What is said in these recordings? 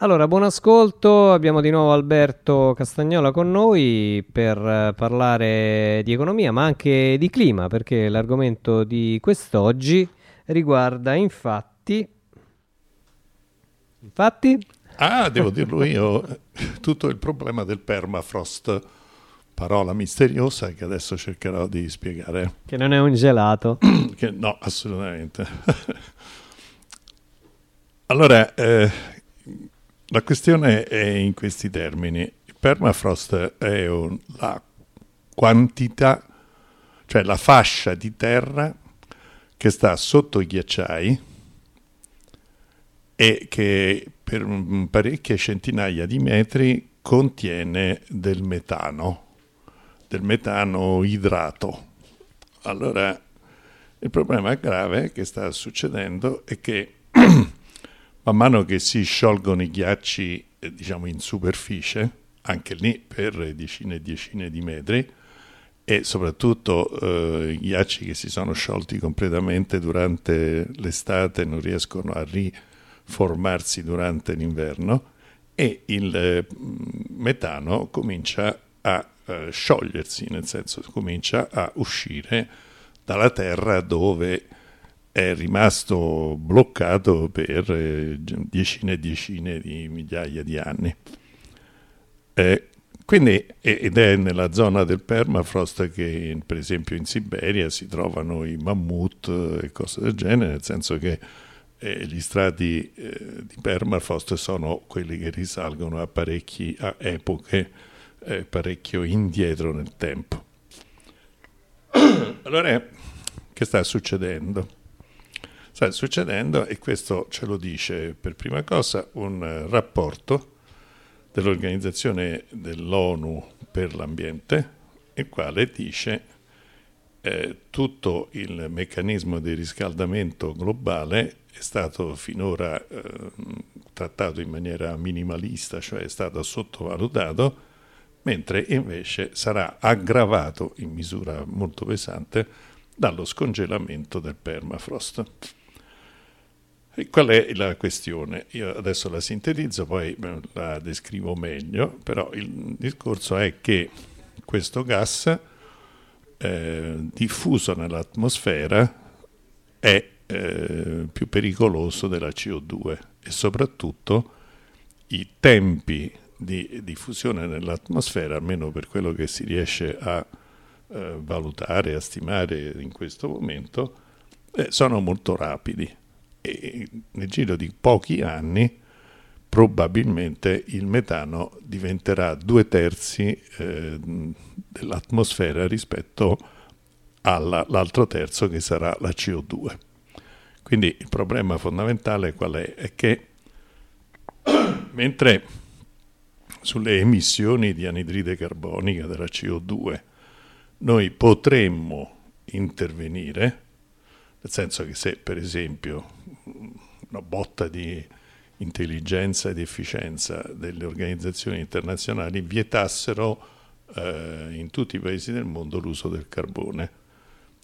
Allora, buon ascolto, abbiamo di nuovo Alberto Castagnola con noi per eh, parlare di economia, ma anche di clima, perché l'argomento di quest'oggi riguarda infatti... Infatti? Ah, devo dirlo io, tutto il problema del permafrost, parola misteriosa che adesso cercherò di spiegare. Che non è un gelato. che, no, assolutamente. allora, eh, la questione è in questi termini. Il permafrost è un, la quantità, cioè la fascia di terra che sta sotto i ghiacciai e che per parecchie centinaia di metri contiene del metano, del metano idrato. Allora, il problema grave che sta succedendo è che man mano che si sciolgono i ghiacci eh, diciamo in superficie, anche lì per decine e decine di metri, e soprattutto eh, i ghiacci che si sono sciolti completamente durante l'estate non riescono a riformarsi durante l'inverno e il eh, metano comincia a eh, sciogliersi, nel senso comincia a uscire dalla terra dove è rimasto bloccato per eh, decine e decine di migliaia di anni. Eh, quindi, ed è nella zona del permafrost che, per esempio, in Siberia si trovano i mammut e cose del genere, nel senso che eh, gli strati eh, di permafrost sono quelli che risalgono a, parecchi, a epoche eh, parecchio indietro nel tempo. allora, che sta succedendo? Sta succedendo e questo ce lo dice per prima cosa un rapporto dell'organizzazione dell'ONU per l'ambiente, il quale dice eh, tutto il meccanismo di riscaldamento globale è stato finora eh, trattato in maniera minimalista, cioè è stato sottovalutato, mentre invece sarà aggravato in misura molto pesante dallo scongelamento del permafrost. Qual è la questione? Io adesso la sintetizzo, poi la descrivo meglio, però il discorso è che questo gas eh, diffuso nell'atmosfera è eh, più pericoloso della CO2 e soprattutto i tempi di diffusione nell'atmosfera, almeno per quello che si riesce a eh, valutare, a stimare in questo momento, eh, sono molto rapidi e nel giro di pochi anni probabilmente il metano diventerà due terzi eh, dell'atmosfera rispetto all'altro terzo che sarà la CO2. Quindi il problema fondamentale qual è? È che mentre sulle emissioni di anidride carbonica della CO2 noi potremmo intervenire, nel senso che se per esempio una botta di intelligenza ed efficienza delle organizzazioni internazionali vietassero eh, in tutti i paesi del mondo l'uso del carbone.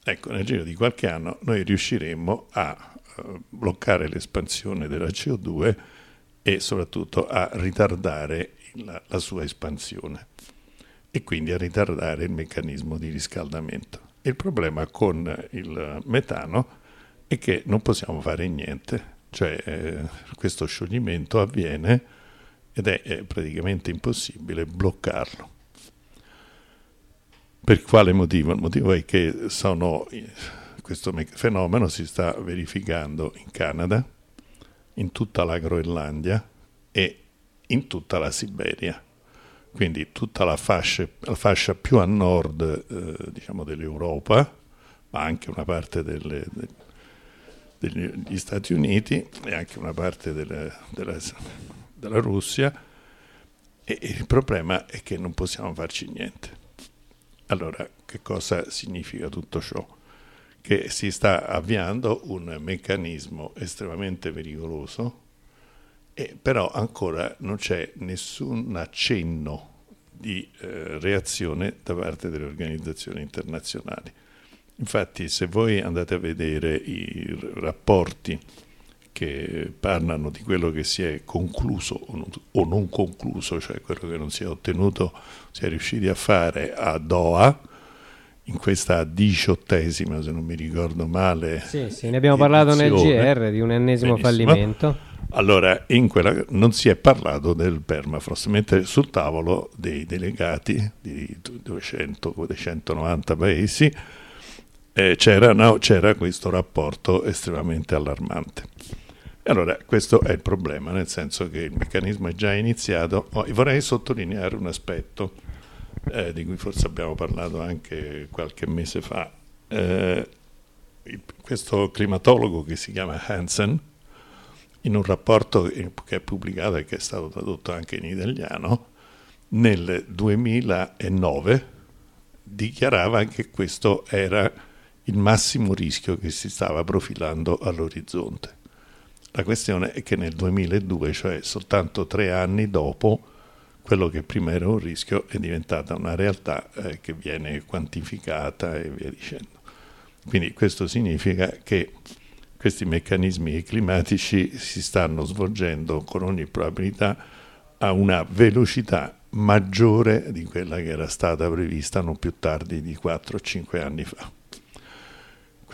Ecco, nel giro di qualche anno noi riusciremmo a eh, bloccare l'espansione della CO2 e soprattutto a ritardare la, la sua espansione e quindi a ritardare il meccanismo di riscaldamento. Il problema con il metano è che non possiamo fare niente, cioè eh, questo scioglimento avviene ed è, è praticamente impossibile bloccarlo. Per quale motivo? Il motivo è che sono, questo fenomeno si sta verificando in Canada, in tutta la Groenlandia e in tutta la Siberia, quindi tutta la fascia, la fascia più a nord eh, diciamo dell'Europa, ma anche una parte delle, degli Stati Uniti e anche una parte della, della, della Russia e il problema è che non possiamo farci niente. Allora, che cosa significa tutto ciò? Che si sta avviando un meccanismo estremamente pericoloso e però ancora non c'è nessun accenno di eh, reazione da parte delle organizzazioni internazionali. Infatti se voi andate a vedere i rapporti che parlano di quello che si è concluso o non, concluso, cioè quello che non si è ottenuto, si è riusciti a fare a Doha, in questa diciottesima, se non mi ricordo male. Sì, sì, ne abbiamo parlato nel GR di un ennesimo Benissimo. fallimento. Allora, in quella non si è parlato del permafrost, mentre sul tavolo dei delegati di 200, 190 paesi eh, c'era, no, c'era questo rapporto estremamente allarmante. Allora questo è il problema, nel senso che il meccanismo è già iniziato. Oh, vorrei sottolineare un aspetto eh, di cui forse abbiamo parlato anche qualche mese fa. Eh, questo climatologo che si chiama Hansen, in un rapporto che è pubblicato e che è stato tradotto anche in italiano, nel 2009 dichiarava che questo era il massimo rischio che si stava profilando all'orizzonte. La questione è che nel 2002, cioè soltanto tre anni dopo, quello che prima era un rischio è diventata una realtà eh, che viene quantificata e via dicendo. Quindi questo significa che questi meccanismi climatici si stanno svolgendo con ogni probabilità a una velocità maggiore di quella che era stata prevista non più tardi di 4-5 anni fa.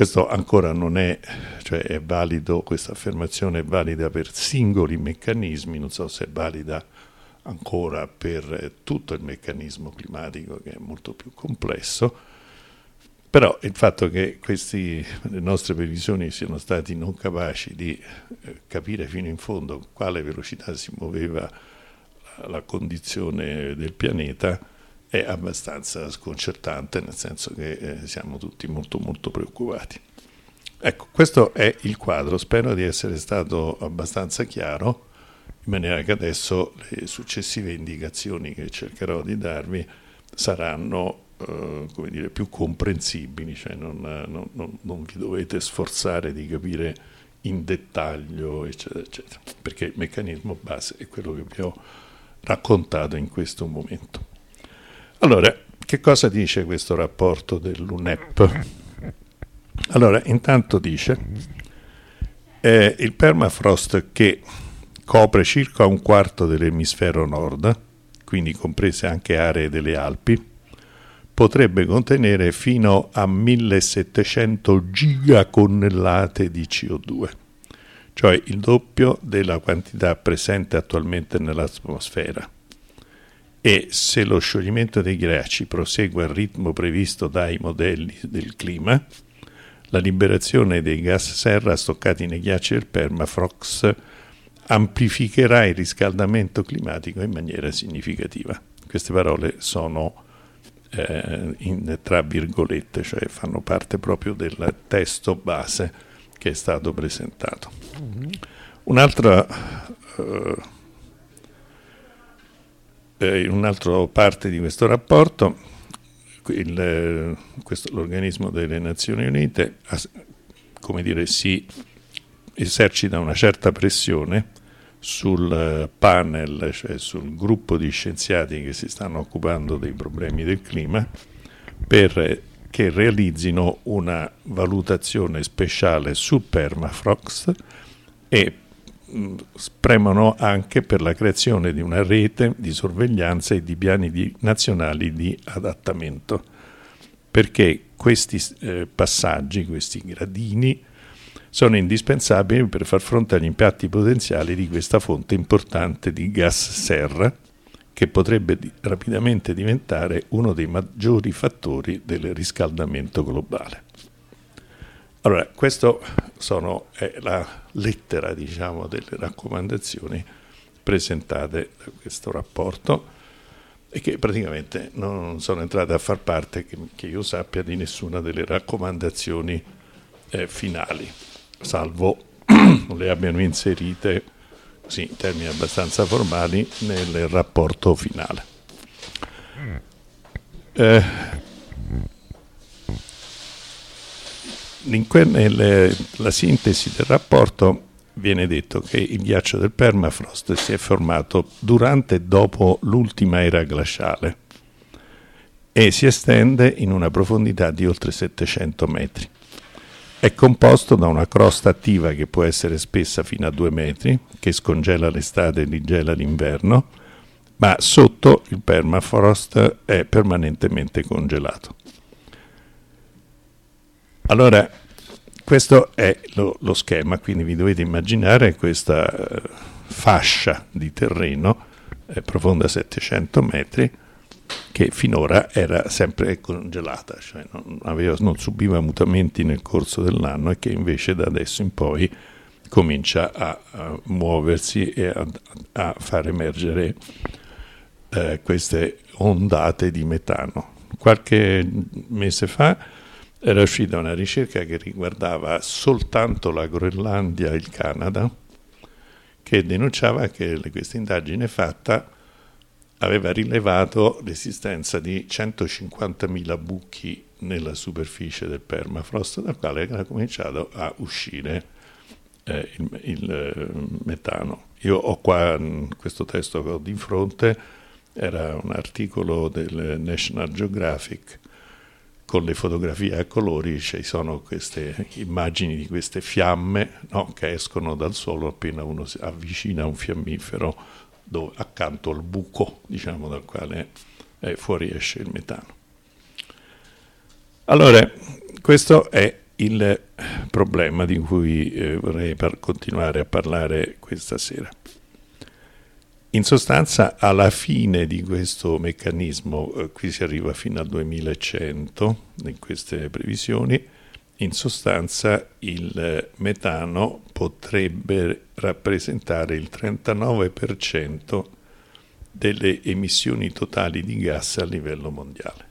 Questo ancora non è, cioè è valido, questa affermazione è valida per singoli meccanismi, non so se è valida ancora per tutto il meccanismo climatico che è molto più complesso, però il fatto che le nostre previsioni siano stati non capaci di eh, capire fino in fondo quale velocità si muoveva la condizione del pianeta è abbastanza sconcertante, nel senso che eh, siamo tutti molto molto preoccupati. Ecco, questo è il quadro, spero di essere stato abbastanza chiaro in maniera che adesso le successive indicazioni che cercherò di darvi saranno eh, come dire, più comprensibili, cioè non, non, non, non, vi dovete sforzare di capire in dettaglio, eccetera, eccetera, perché il meccanismo base è quello che vi ho raccontato in questo momento. Allora, che cosa dice questo rapporto dell'UNEP? Allora, intanto dice eh, il permafrost che copre circa un quarto dell'emisfero nord, quindi comprese anche aree delle Alpi, potrebbe contenere fino a 1700 gigaconnellate di CO2, cioè il doppio della quantità presente attualmente nell'atmosfera. E se lo scioglimento dei ghiacci prosegue al ritmo previsto dai modelli del clima, la liberazione dei gas serra stoccati nei ghiacci del permafrost amplificherà il riscaldamento climatico in maniera significativa. Queste parole sono eh, in, tra virgolette, cioè fanno parte proprio del testo base che è stato presentato. Mm-hmm. Un'altra, eh, eh, un'altra parte di questo rapporto, questo, l'organismo delle Nazioni Unite, come dire, si esercita una certa pressione sul eh, panel, cioè sul gruppo di scienziati che si stanno occupando dei problemi del clima, per che realizzino una valutazione speciale sul permafrost e premono anche per la creazione di una rete di sorveglianza e di piani di, nazionali di adattamento, perché questi eh, passaggi, questi gradini, sono indispensabili per far fronte agli impatti potenziali di questa fonte importante di gas serra che potrebbe di- rapidamente diventare uno dei maggiori fattori del riscaldamento globale. Allora, questa è la lettera diciamo, delle raccomandazioni presentate da questo rapporto e che praticamente non sono entrate a far parte, che, che io sappia, di nessuna delle raccomandazioni eh, finali salvo le abbiano inserite sì, in termini abbastanza formali nel rapporto finale. Eh, nella sintesi del rapporto viene detto che il ghiaccio del permafrost si è formato durante e dopo l'ultima era glaciale e si estende in una profondità di oltre 700 metri è composto da una crosta attiva che può essere spessa fino a due metri, che scongela l'estate e rigela l'inverno, ma sotto il permafrost è permanentemente congelato. Allora, questo è lo, lo schema, quindi vi dovete immaginare questa uh, fascia di terreno eh, profonda 700 metri che finora era sempre congelata, cioè non, aveva, non, subiva mutamenti nel corso dell'anno e che invece da adesso in poi comincia a, a muoversi e a, a far emergere eh, queste ondate di metano. Qualche mese fa era uscita una ricerca che riguardava soltanto la Groenlandia e il Canada, che denunciava che questa indagine fatta aveva rilevato l'esistenza di 150.000 buchi nella superficie del permafrost, dal quale era cominciato a uscire eh, il, il eh, metano. Io ho qua questo testo che ho di fronte, era un articolo del National Geographic con le fotografie a colori, ci sono queste immagini di queste fiamme no, che escono dal suolo appena uno si avvicina a un fiammifero dove, accanto al buco diciamo, dal quale eh, fuoriesce il metano. Allora, questo è il problema di cui eh, vorrei continuare a parlare questa sera. In sostanza, alla fine di questo meccanismo, eh, qui si arriva fino al 2100 in queste previsioni, in sostanza il metano potrebbe rappresentare il 39% delle emissioni totali di gas a livello mondiale,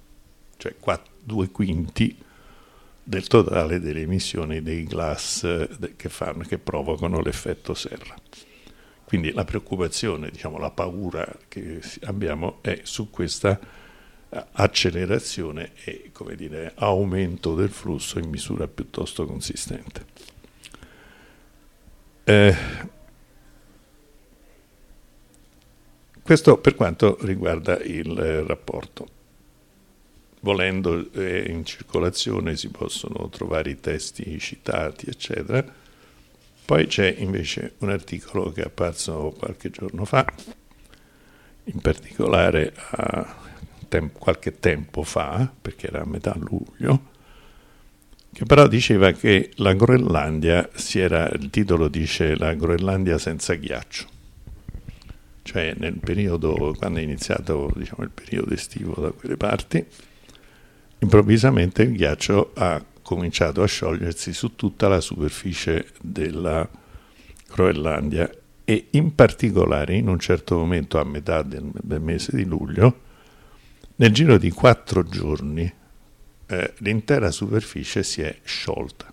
cioè due quinti del totale delle emissioni dei gas eh, che, fanno, che provocano l'effetto serra. Quindi la preoccupazione, diciamo, la paura che abbiamo è su questa accelerazione e dire, aumento del flusso in misura piuttosto consistente. Eh, questo per quanto riguarda il eh, rapporto. Volendo eh, in circolazione si possono trovare i testi citati, eccetera. Poi c'è invece un articolo che è apparso qualche giorno fa, in particolare tem- qualche tempo fa, perché era a metà luglio, che però diceva che la Groenlandia si era, il titolo dice la Groenlandia senza ghiaccio, cioè nel periodo, quando è iniziato diciamo, il periodo estivo da quelle parti, improvvisamente il ghiaccio ha cominciato a sciogliersi su tutta la superficie della Groenlandia e in particolare in un certo momento a metà del, del mese di luglio nel giro di quattro giorni eh, l'intera superficie si è sciolta.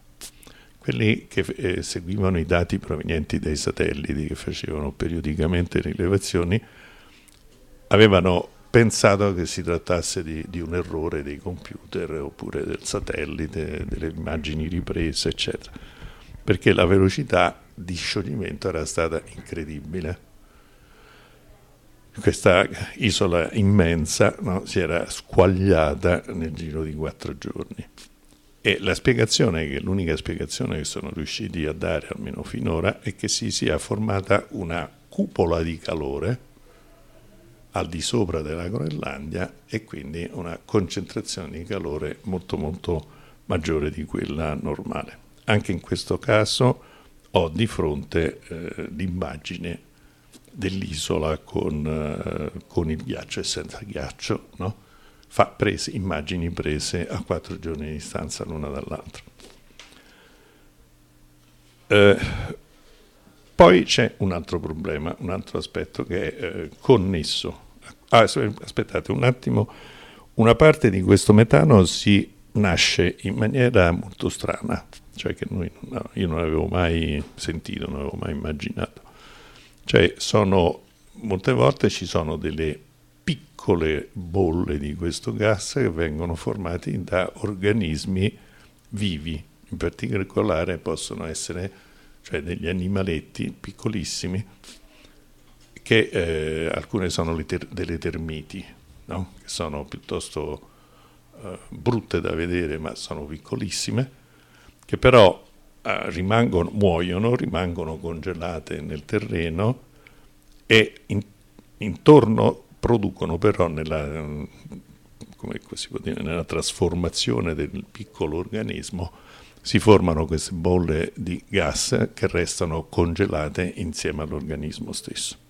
Quelli che eh, seguivano i dati provenienti dai satelliti che facevano periodicamente rilevazioni avevano pensato che si trattasse di, di, un errore dei computer oppure del satellite, delle immagini riprese, eccetera, perché la velocità di scioglimento era stata incredibile questa isola immensa no, si era squagliata nel giro di quattro giorni. E la spiegazione, che l'unica spiegazione che sono riusciti a dare, almeno finora, è che si sia formata una cupola di calore al di sopra della Groenlandia e quindi una concentrazione di calore molto molto maggiore di quella normale. Anche in questo caso ho di fronte eh, l'immagine dell'isola con, uh, con, il ghiaccio e senza ghiaccio, no? Fa prese, immagini prese a quattro giorni di distanza l'una dall'altra. Eh, poi c'è un altro problema, un altro aspetto che è eh, connesso. Ah, aspettate un attimo, una parte di questo metano si nasce in maniera molto strana, cioè che noi, no, io non avevo mai sentito, non avevo mai immaginato. Cioè sono, molte volte ci sono delle piccole bolle di questo gas che vengono formati da organismi vivi, in particolare possono essere cioè degli animaletti piccolissimi, che eh, alcune sono ter- delle termiti, no? che sono piuttosto eh, brutte da vedere ma sono piccolissime, che però eh, rimangono, muoiono, rimangono congelate nel terreno e in, intorno producono però nella, dire, nella trasformazione del piccolo organismo si formano queste bolle di gas che restano congelate insieme all'organismo stesso.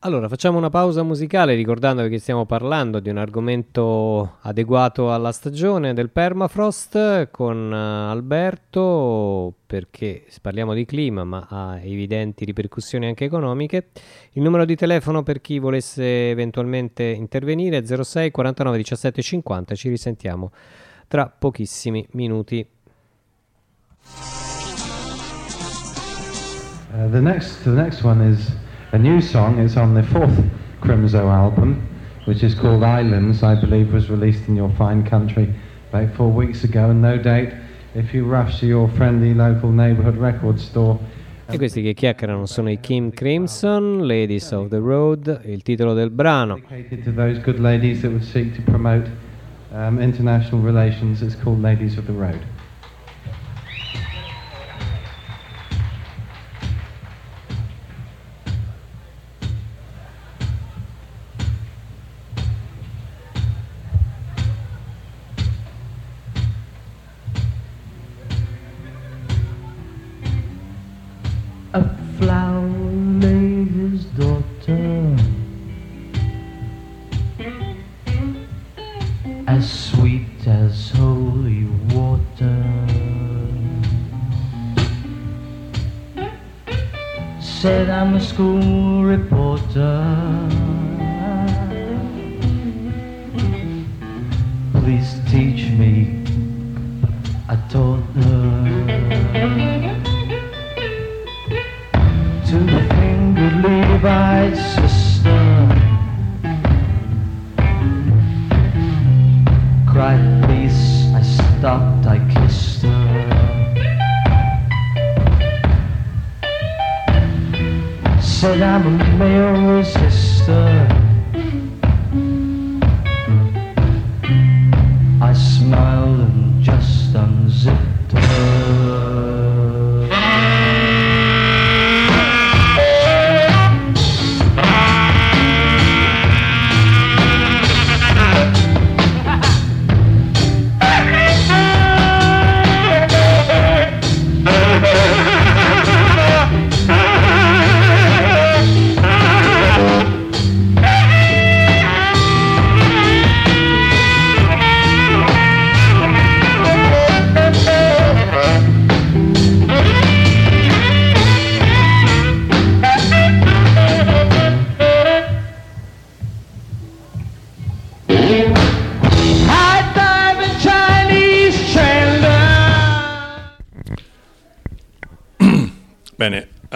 Allora, facciamo una pausa musicale ricordandovi che stiamo parlando di un argomento adeguato alla stagione del permafrost con uh, Alberto perché parliamo di clima ma ha evidenti ripercussioni anche economiche. Il numero di telefono per chi volesse eventualmente intervenire è 06 49 17 50. Ci risentiamo tra pochissimi minuti. Uh, the, next, the next a new song. is on the fourth Crimzo album, which is called Islands, I believe was released in your fine country about four weeks ago. And no doubt, if you rush to your friendly local neighborhood record store, E questi che chiacchierano sono i Kim Crimson, Ladies of the Road, il titolo del brano. To those good ladies that would seek to promote um, international relations, it's called Ladies of the Road. School reporter. Please teach me, I told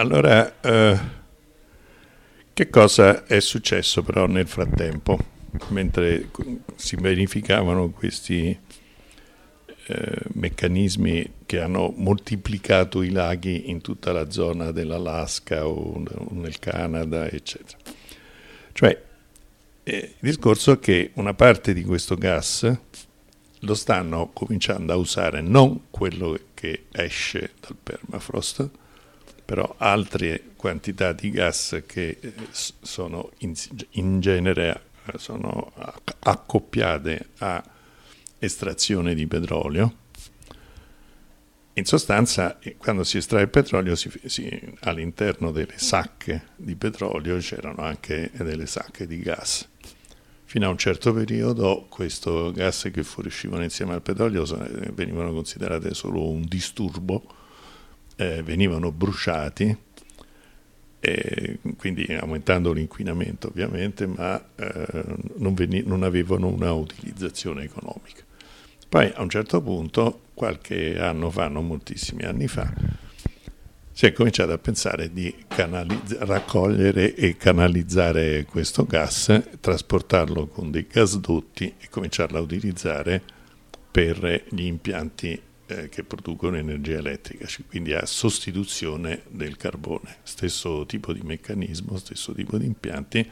Allora, eh, che cosa è successo però nel frattempo, mentre si verificavano questi eh, meccanismi che hanno moltiplicato i laghi in tutta la zona dell'Alaska o, nel Canada, eccetera? Cioè, eh, il discorso è che una parte di questo gas lo stanno cominciando a usare non quello che esce dal permafrost, però altre quantità di gas che eh, sono in, in genere eh, sono accoppiate a estrazione di petrolio. In sostanza, eh, quando si estrae il petrolio, si, si, all'interno delle sacche di petrolio c'erano anche delle sacche di gas. Fino a un certo periodo, questo gas che fuoriuscivano insieme al petrolio venivano considerate solo un disturbo eh, venivano bruciati, quindi aumentando l'inquinamento ovviamente, ma eh, non, veni- non avevano una utilizzazione economica. Poi a un certo punto, qualche anno fa, non moltissimi anni fa, si è cominciato a pensare di canalizz- raccogliere e canalizzare questo gas, trasportarlo con dei gasdotti e cominciarlo a utilizzare per gli impianti eh, che producono energia elettrica, quindi a sostituzione del carbone. Stesso tipo di meccanismo, stesso tipo di impianti,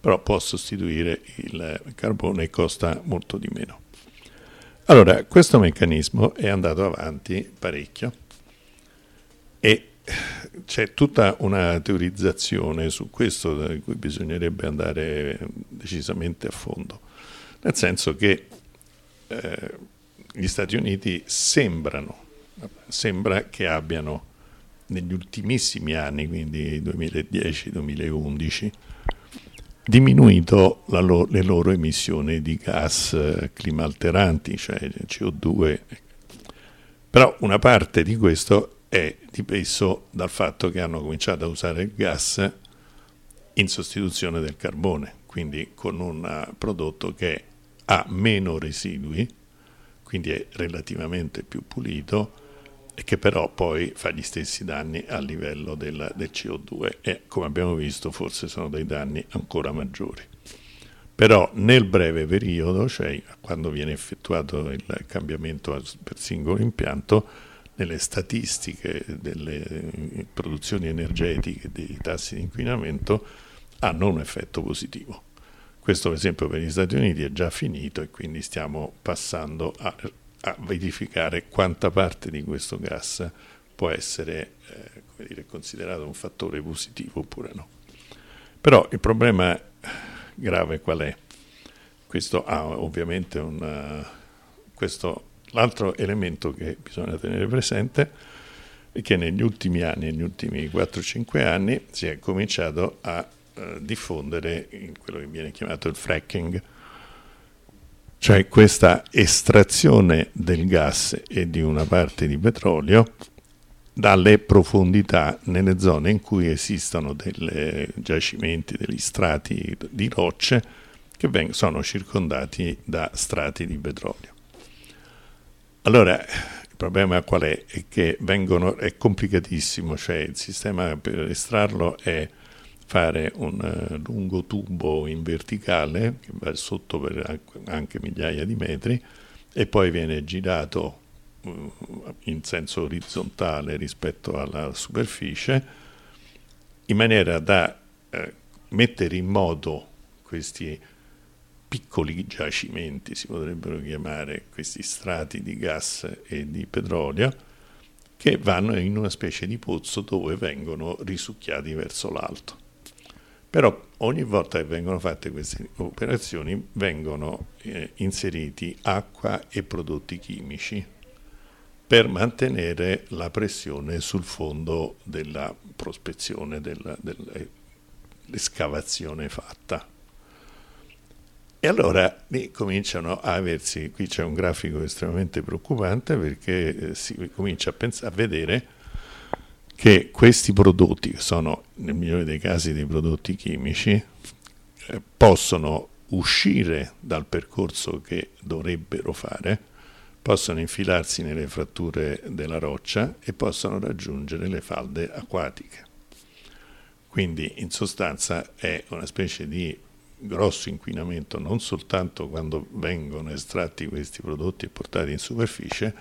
però può sostituire il carbone e costa molto di meno. Allora, questo meccanismo è andato avanti parecchio e c'è tutta una teorizzazione su questo da cui bisognerebbe andare decisamente a fondo, nel senso che eh, gli Stati Uniti sembrano, sembra che abbiano negli ultimissimi anni, quindi 2010-2011, diminuito lo, le loro emissioni di gas eh, climalteranti, cioè CO2. Però una parte di questo è dipeso dal fatto che hanno cominciato a usare il gas in sostituzione del carbone, quindi con un prodotto che ha meno residui, quindi è relativamente più pulito e che però poi fa gli stessi danni a livello del, del CO2 e come abbiamo visto forse sono dei danni ancora maggiori. Però nel breve periodo, cioè quando viene effettuato il cambiamento per singolo impianto, nelle statistiche delle produzioni energetiche dei tassi di inquinamento hanno un effetto positivo. Questo per esempio per gli Stati Uniti è già finito e quindi stiamo passando a a verificare quanta parte di questo gas può essere eh, dire, considerato un fattore positivo oppure no. Però il problema grave qual è? Questo ha ovviamente un... L'altro elemento che bisogna tenere presente è che negli ultimi anni, negli ultimi 4-5 anni, si è cominciato a eh, diffondere quello che viene chiamato il fracking, cioè questa estrazione del gas e di una parte di petrolio dalle profondità nelle zone in cui esistono dei giacimenti, degli strati di rocce che sono circondati da strati di petrolio. Allora, il problema qual è? È che vengono, è complicatissimo, cioè il sistema per estrarlo è fare un uh, lungo tubo in verticale che va sotto per anche migliaia di metri e poi viene girato uh, in senso orizzontale rispetto alla superficie in maniera da uh, mettere in moto questi piccoli giacimenti, si potrebbero chiamare questi strati di gas e di petrolio, che vanno in una specie di pozzo dove vengono risucchiati verso l'alto. Però ogni volta che vengono fatte queste operazioni vengono eh, inseriti acqua e prodotti chimici per mantenere la pressione sul fondo della prospezione, dell'escavazione fatta. E allora lì cominciano a aversi, qui c'è un grafico estremamente preoccupante perché eh, si comincia a, a vedere che questi prodotti, che sono nel migliore dei casi dei prodotti chimici, eh, possono uscire dal percorso che dovrebbero fare, possono infilarsi nelle fratture della roccia e possono raggiungere le falde acquatiche. Quindi in sostanza è una specie di grosso inquinamento non soltanto quando vengono estratti questi prodotti e portati in superficie,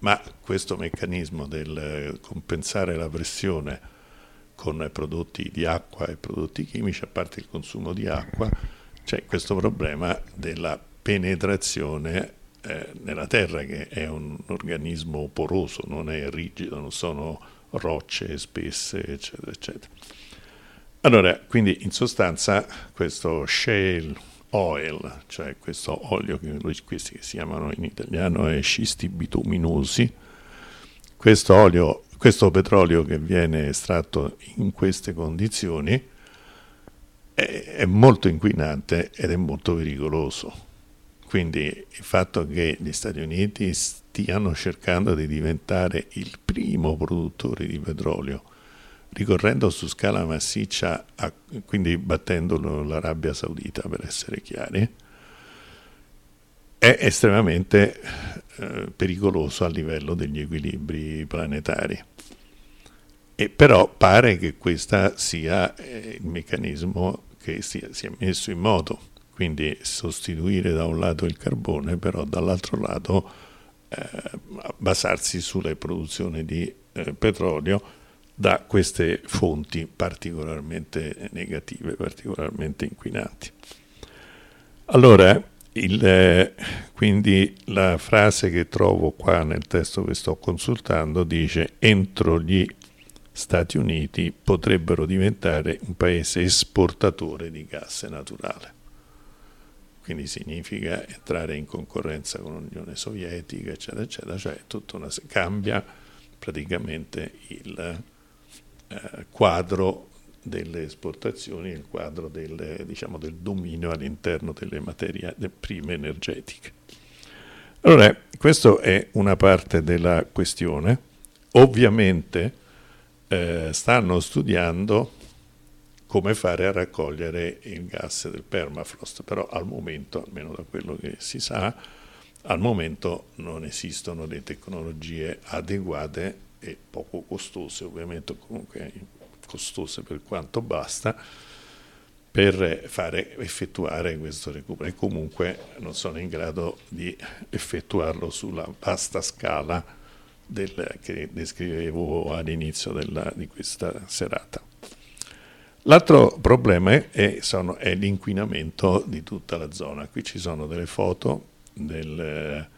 ma questo meccanismo del compensare la pressione con prodotti di acqua e prodotti chimici, a parte il consumo di acqua, c'è questo problema della penetrazione eh, nella terra, che è un organismo poroso, non è rigido, non sono rocce spesse, eccetera, eccetera. Allora, quindi in sostanza questo shale oil, cioè questo olio che questi si chiamano in italiano è scisti bituminosi. Questo olio, questo petrolio che viene estratto in queste condizioni è, è molto inquinante ed è molto pericoloso. Quindi il fatto che gli Stati Uniti stiano cercando di diventare il primo produttore di petrolio ricorrendo su scala massiccia, a, quindi battendo l'Arabia Saudita per essere chiari, è estremamente eh, pericoloso a livello degli equilibri planetari. E però pare che questo sia eh, il meccanismo che sia, sia messo in moto, quindi sostituire da un lato il carbone, però dall'altro lato eh, basarsi sulla produzione di eh, petrolio da queste fonti particolarmente negative, particolarmente inquinanti. Allora, Il, eh, quindi la frase che trovo qua nel testo che sto consultando dice entro gli Stati Uniti potrebbero diventare un paese esportatore di gas naturale. Quindi significa entrare in concorrenza con l'Unione Sovietica, eccetera, eccetera, cioè tutta una, cambia praticamente il eh, quadro delle esportazioni, il quadro del, diciamo, del dominio all'interno delle materie delle prime energetiche. Allora, questa è una parte della questione. Ovviamente eh, stanno studiando come fare a raccogliere il gas del permafrost, però al momento, almeno da quello che si sa, al momento non esistono le tecnologie adeguate e poco costose, ovviamente comunque costose per quanto basta, per fare, effettuare questo recupero e comunque non sono in grado di effettuarlo sulla vasta scala del, che descrivevo all'inizio della, di questa serata. L'altro problema è, sono, è, l'inquinamento di tutta la zona. Qui ci sono delle foto del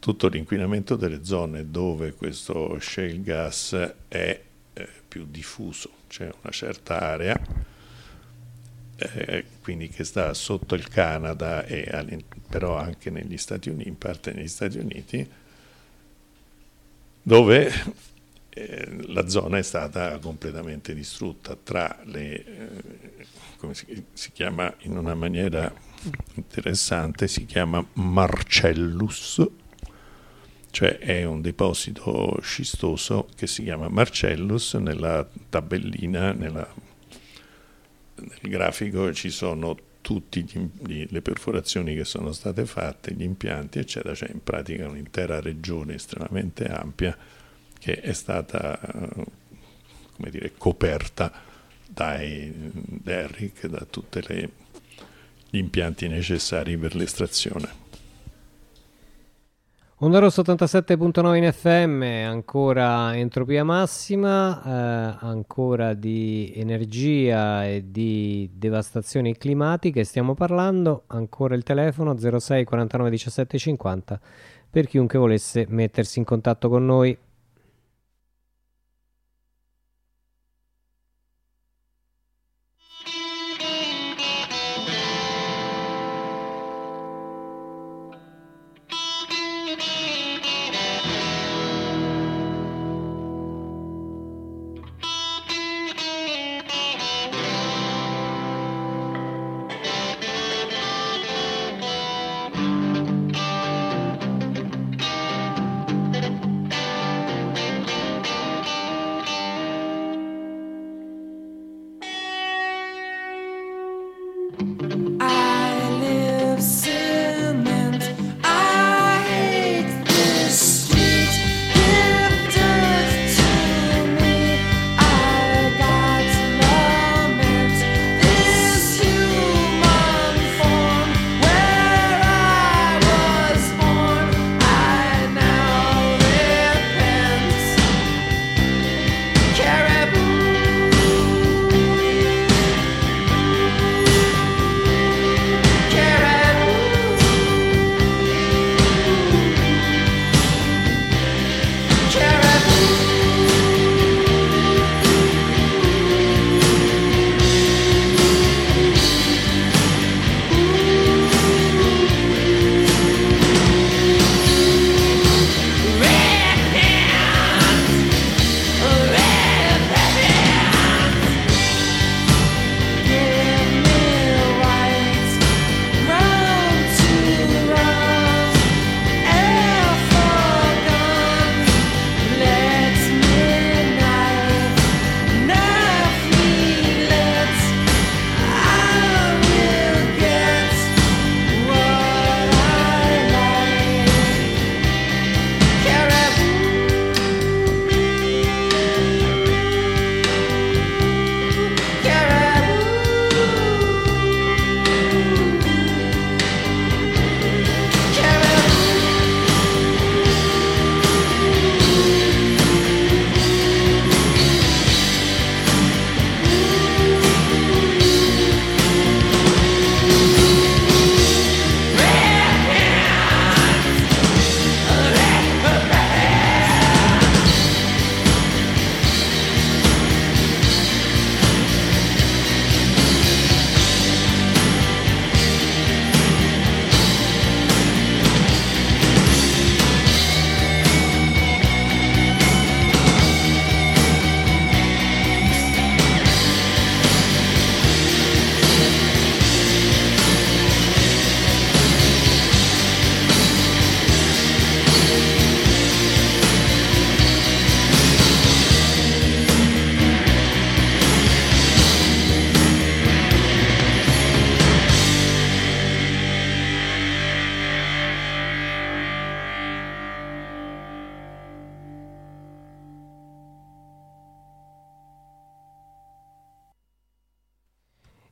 tutto l'inquinamento delle zone dove questo shale gas è eh, più diffuso, c'è una certa area, eh, quindi che sta sotto il Canada e però anche negli Stati Uniti, in parte negli Stati Uniti, dove eh, la zona è stata completamente distrutta tra le, eh, come si, si, chiama in una maniera interessante, si chiama Marcellus, cioè è un deposito scistoso che si chiama Marcellus, nella tabellina, nella, nel grafico ci sono tutte le perforazioni che sono state fatte, gli impianti, eccetera, cioè in pratica un'intera regione estremamente ampia che è stata come dire, coperta dai derrick, da tutti gli impianti necessari per l'estrazione. Onda Rosso 87.9 in FM, ancora entropia massima, eh, ancora di energia e di devastazioni climatiche stiamo parlando, ancora il telefono 06 49 17 50 per chiunque volesse mettersi in contatto con noi.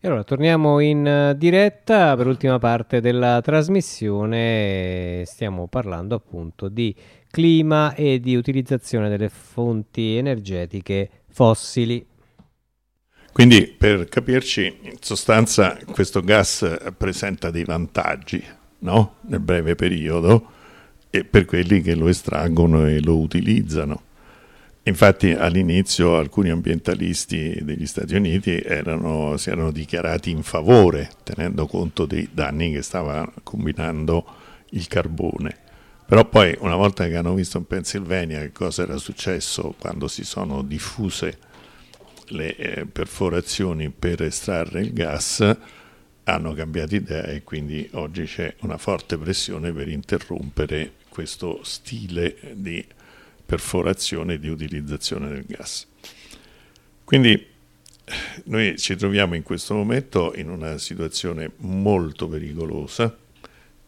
Allora, torniamo in eh, diretta per l'ultima parte della trasmissione. Stiamo parlando appunto di clima e di utilizzazione delle fonti energetiche fossili. Quindi, per capirci, in sostanza questo gas presenta dei vantaggi no? nel breve periodo e per quelli che lo estraggono e lo utilizzano. Infatti all'inizio alcuni ambientalisti degli Stati Uniti erano, si erano dichiarati in favore, tenendo conto dei danni che stava combinando il carbone. Però poi una volta che hanno visto in Pennsylvania che cosa era successo quando si sono diffuse le eh, perforazioni per estrarre il gas, hanno cambiato idea e quindi oggi c'è una forte pressione per interrompere questo stile di perforazione di utilizzazione del gas. Quindi noi ci troviamo in questo momento in una situazione molto pericolosa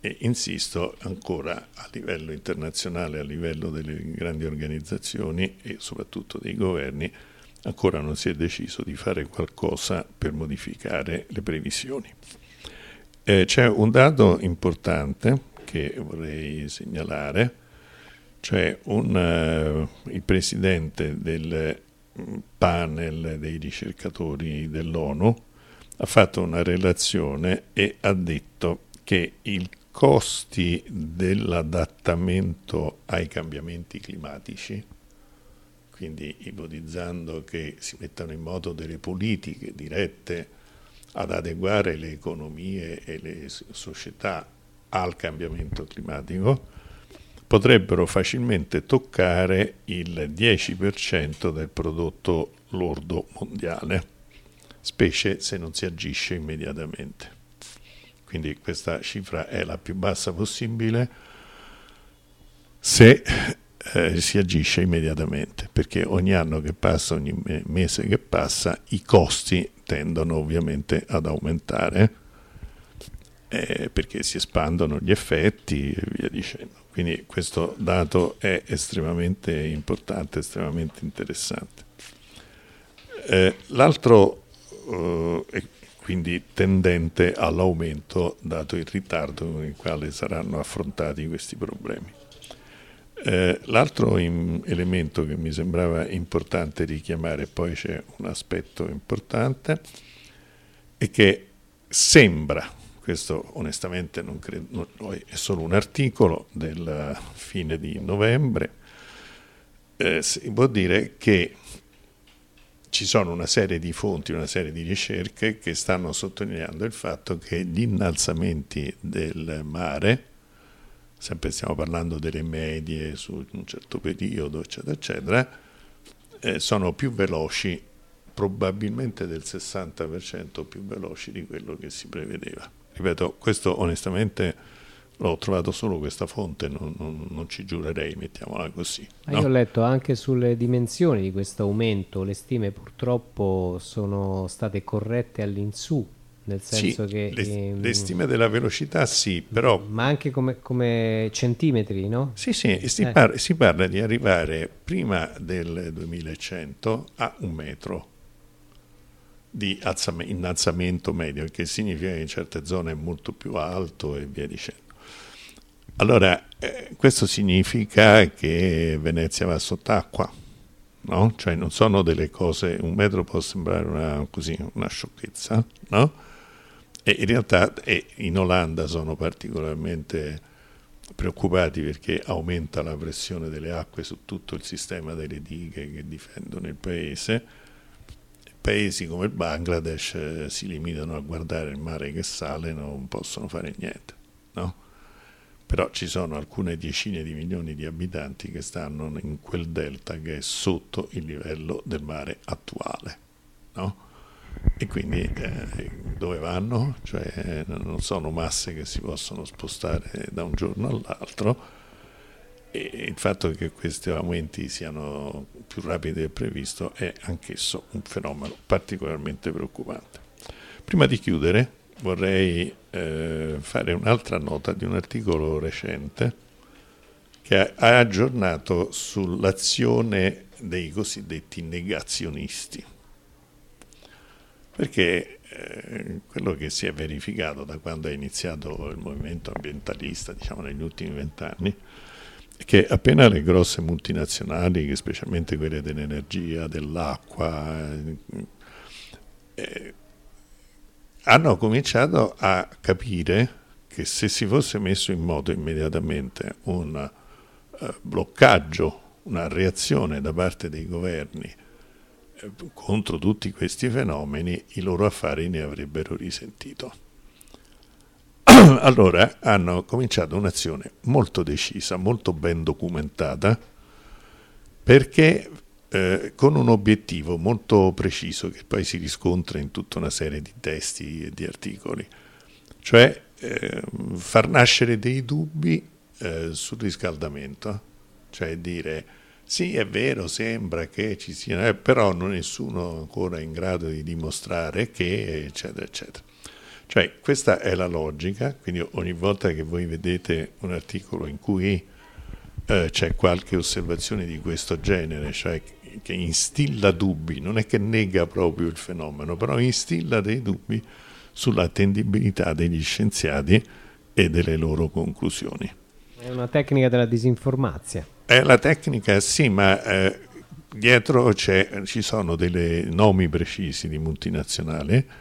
e insisto ancora a livello internazionale, a livello delle grandi organizzazioni e soprattutto dei governi, ancora non si è deciso di fare qualcosa per modificare le previsioni. Eh, c'è un dato importante che vorrei segnalare, cioè un, uh, il presidente del mm, panel dei ricercatori dell'ONU ha fatto una relazione e ha detto che i costi dell'adattamento ai cambiamenti climatici, quindi ipotizzando che si mettano in moto delle politiche dirette ad adeguare le economie e le società al cambiamento climatico, potrebbero facilmente toccare il 10% del prodotto lordo mondiale, specie se non si agisce immediatamente. Quindi questa cifra è la più bassa possibile se eh, si agisce immediatamente, perché ogni anno che passa, ogni mese che passa, i costi tendono ovviamente ad aumentare eh, perché si espandono gli effetti e via dicendo. Quindi questo dato è estremamente importante, estremamente interessante. Eh, l'altro eh, è quindi tendente all'aumento dato il ritardo con il quale saranno affrontati questi problemi. Eh, l'altro in, elemento che mi sembrava importante richiamare, poi c'è un aspetto importante, è che sembra questo onestamente non credo, no, è solo un articolo del fine di novembre, eh, si può dire che ci sono una serie di fonti, una serie di ricerche che stanno sottolineando il fatto che gli innalzamenti del mare, sempre stiamo parlando delle medie su un certo periodo, eccetera, eccetera, eh, sono più veloci, probabilmente del 60% più veloci di quello che si prevedeva ripeto, questo onestamente l'ho trovato solo questa fonte, non, non, non ci giurerei, mettiamola così. No? Io ho letto anche sulle dimensioni di questo aumento, le stime purtroppo sono state corrette all'insù, nel senso sì, che... Le, ehm, le, stime della velocità sì, però... Ma anche come, come centimetri, no? Sì, sì, si, eh. parla, si parla di arrivare prima del 2100 a un metro di innalzamento medio, che significa che in certe zone è molto più alto e via dicendo. Allora, eh, questo significa che Venezia va sott'acqua, no? Cioè non sono delle cose, un metro può sembrare una, così, una sciocchezza, no? E in realtà e in Olanda sono particolarmente preoccupati perché aumenta la pressione delle acque su tutto il sistema delle dighe che difendono il paese paesi come il Bangladesh eh, si limitano a guardare il mare che sale e non possono fare niente. No? Però ci sono alcune decine di milioni di abitanti che stanno in quel delta che è sotto il livello del mare attuale. No? E quindi eh, dove vanno? Cioè, non sono masse che si possono spostare da un giorno all'altro e il fatto che questi aumenti siano più rapidi del previsto è anch'esso un fenomeno particolarmente preoccupante. Prima di chiudere vorrei eh, fare un'altra nota di un articolo recente che ha aggiornato sull'azione dei cosiddetti negazionisti. perché eh, quello che si è verificato da quando è iniziato il movimento ambientalista, diciamo negli ultimi vent'anni, che appena le grosse multinazionali, specialmente quelle dell'energia, dell'acqua, eh, eh, hanno cominciato a capire che se si fosse messo in moto immediatamente un uh, bloccaggio, una reazione da parte dei governi eh, contro tutti questi fenomeni, i loro affari ne avrebbero risentito. allora hanno cominciato un'azione molto decisa, molto ben documentata, perché eh, con un obiettivo molto preciso che poi si riscontra in tutta una serie di testi e di articoli, cioè eh, far nascere dei dubbi eh, sul riscaldamento, cioè dire sì è vero, sembra che ci sia, eh, però non nessuno ancora in grado di dimostrare che, eccetera, eccetera. Cioè questa è la logica, quindi ogni volta che voi vedete un articolo in cui eh, c'è qualche osservazione di questo genere, cioè che instilla dubbi, non è che nega proprio il fenomeno, però instilla dei dubbi sull'attendibilità degli scienziati e delle loro conclusioni. È una tecnica della disinformazione. È la tecnica, sì, ma eh, dietro ci sono dei nomi precisi di multinazionali.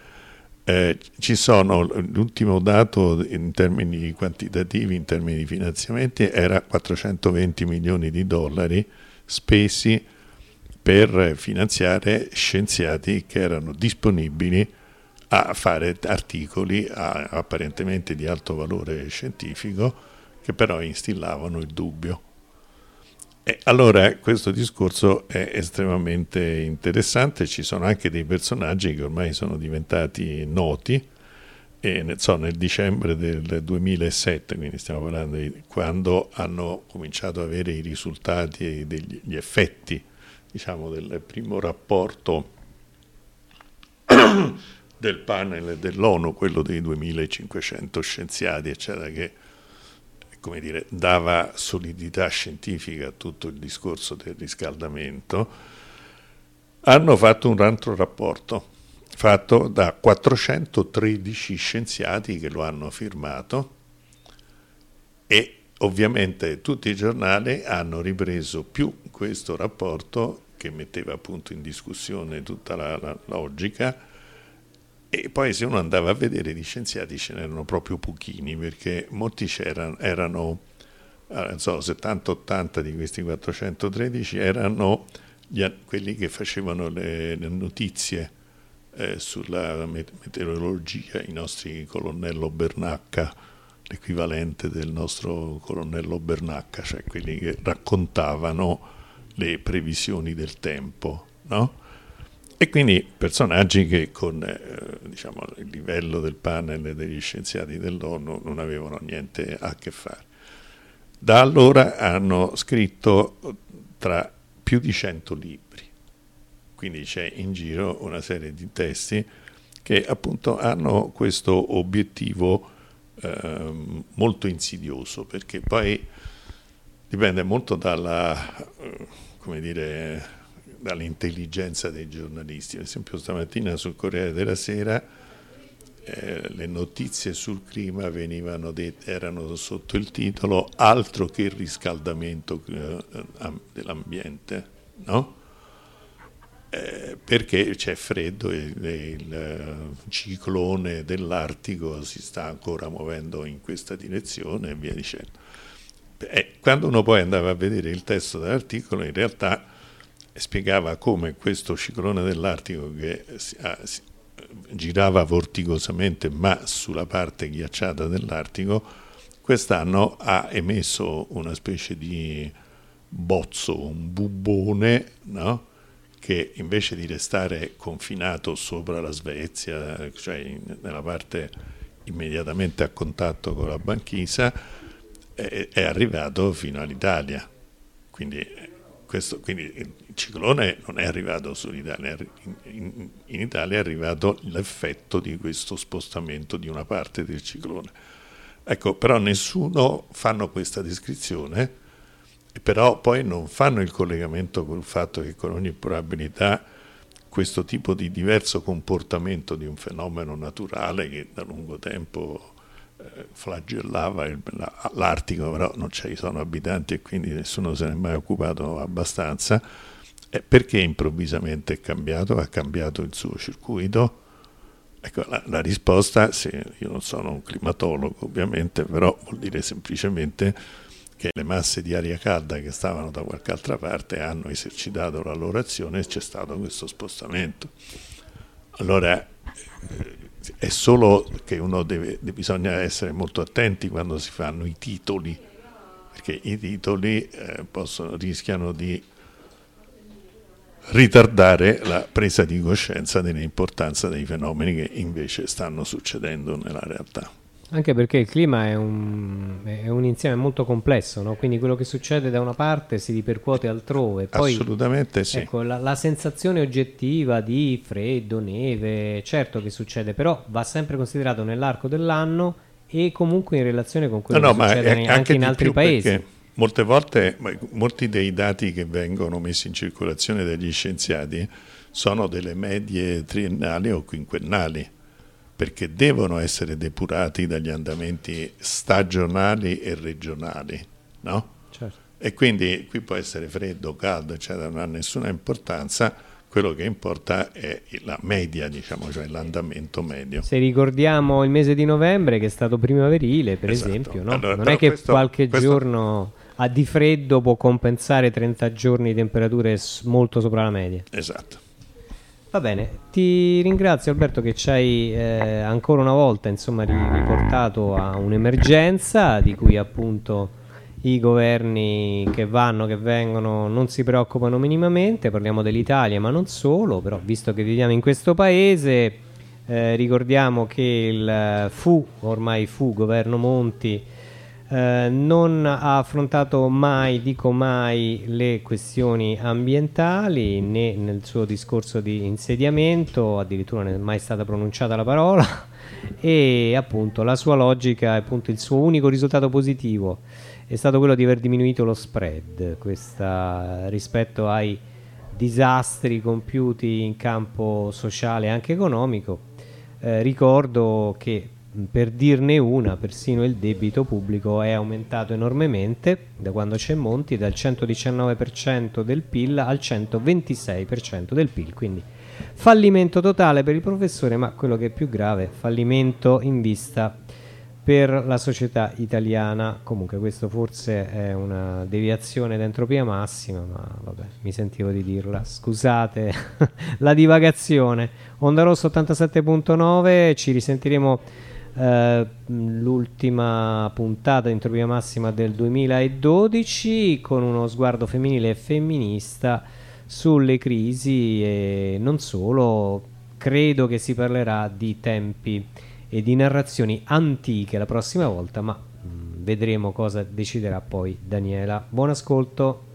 Eh, ci sono, l'ultimo dato in termini quantitativi, in termini di finanziamenti, era 420 milioni di dollari spesi per finanziare scienziati che erano disponibili a fare articoli a, apparentemente di alto valore scientifico che però instillavano il dubbio. Allora questo discorso è estremamente interessante, ci sono anche dei personaggi che ormai sono diventati noti, e so, nel dicembre del 2007, quindi stiamo parlando di quando hanno cominciato ad avere i risultati e degli effetti diciamo, del primo rapporto del panel dell'ONU, quello dei 2500 scienziati, eccetera, che come dire, dava solidità scientifica a tutto il discorso del riscaldamento, hanno fatto un altro rapporto fatto da 413 scienziati che lo hanno firmato e ovviamente tutti i giornali hanno ripreso più questo rapporto che metteva appunto in discussione tutta la, la logica e poi se uno andava a vedere gli scienziati ce n'erano proprio pochini perché molti c'erano, erano, eh, so, 70-80 di questi 413 erano gli, quelli che facevano le, le notizie eh, sulla meteorologia, i nostri colonnello Bernacca, l'equivalente del nostro colonnello Bernacca, cioè quelli che raccontavano le previsioni del tempo, no? E quindi personaggi che con eh, diciamo, il livello del panel degli scienziati dell'ONU non avevano niente a che fare. Da allora hanno scritto tra più di 100 libri, quindi c'è in giro una serie di testi che appunto hanno questo obiettivo eh, molto insidioso, perché poi dipende molto dalla, eh, come dire, dall'intelligenza dei giornalisti. Per esempio stamattina sul Corriere della Sera eh, le notizie sul clima venivano dette, erano sotto il titolo altro che il riscaldamento eh, dell'ambiente, no? Eh, perché c'è freddo e il, il eh, ciclone dell'Artico si sta ancora muovendo in questa direzione e via dicendo. Eh, quando uno poi andava a vedere il testo dell'articolo, in realtà spiegava come questo ciclone dell'Artico che ah, girava vorticosamente ma sulla parte ghiacciata dell'Artico, quest'anno ha emesso una specie di bozzo, un bubbone, no? che invece di restare confinato sopra la Svezia, cioè in, nella parte immediatamente a contatto con la banchisa, è, è arrivato fino all'Italia. Quindi questo, quindi il ciclone non è arrivato sull'Italia, in, in, in Italia è arrivato l'effetto di questo spostamento di una parte del ciclone. Ecco, però nessuno fanno questa descrizione, però poi non fanno il collegamento con il fatto che con ogni probabilità questo tipo di diverso comportamento di un fenomeno naturale che da lungo tempo flagellava il, l'Artico, però non ci sono abitanti e quindi nessuno se ne è mai occupato abbastanza. Eh, perché improvvisamente è cambiato? Ha cambiato il suo circuito? Ecco, la, la risposta, sì, io non sono un climatologo ovviamente, però vuol dire semplicemente che le masse di aria calda che stavano da qualche altra parte hanno esercitato la loro azione e c'è stato questo spostamento. Allora eh, è solo che uno deve, bisogna essere molto attenti quando si fanno i titoli, perché i titoli eh, possono, rischiano di ritardare la presa di coscienza dell'importanza dei fenomeni che invece stanno succedendo nella realtà. Anche perché il clima è un, è un insieme molto complesso, no? quindi quello che succede da una parte si ripercuote altrove. Poi, Assolutamente sì. Ecco, la, la, sensazione oggettiva di freddo, neve, certo che succede, però va sempre considerato nell'arco dell'anno e comunque in relazione con quello no, no, che succede anche in altri paesi. Molte volte, molti dei dati che vengono messi in circolazione dagli scienziati sono delle medie triennali o quinquennali perché devono essere depurati dagli andamenti stagionali e regionali, no? Certo. E quindi qui può essere freddo, caldo, eccetera, non ha nessuna importanza, quello che importa è la media, diciamo, cioè l'andamento medio. Se ricordiamo il mese di novembre che è stato primaverile, per esatto. esempio, no? allora, non è che questo, qualche questo... giorno a di freddo può compensare 30 giorni di temperature molto sopra la media. Esatto. Va bene, ti ringrazio Alberto che ci hai eh, ancora una volta insomma, riportato a un'emergenza di cui appunto i governi che vanno, che vengono non si preoccupano minimamente, parliamo dell'Italia ma non solo, però visto che viviamo in questo paese eh, ricordiamo che il fu, ormai fu, governo Monti, eh, non ha affrontato mai, dico mai, le questioni ambientali né nel suo discorso di insediamento, addirittura non è mai stata pronunciata la parola e appunto la sua logica, appunto il suo unico risultato positivo è stato quello di aver diminuito lo spread questa, rispetto ai disastri compiuti in campo sociale e anche economico. Eh, ricordo che per dirne una, persino il debito pubblico è aumentato enormemente da quando c'è Monti, dal 119% del PIL al 126% del PIL, quindi fallimento totale per il professore, ma quello che è più grave, fallimento in vista per la società italiana. Comunque questo forse è una deviazione d'entropia massima, ma vabbè, mi sentivo di dirla. Scusate la divagazione. Onda Rosso 87.9, ci risentiremo eh, l'ultima puntata di Entropia Massima del 2012 con uno sguardo femminile e femminista sulle crisi e non solo, credo che si parlerà di tempi e di narrazioni antiche la prossima volta, ma mm, vedremo cosa deciderà poi Daniela. Buon ascolto.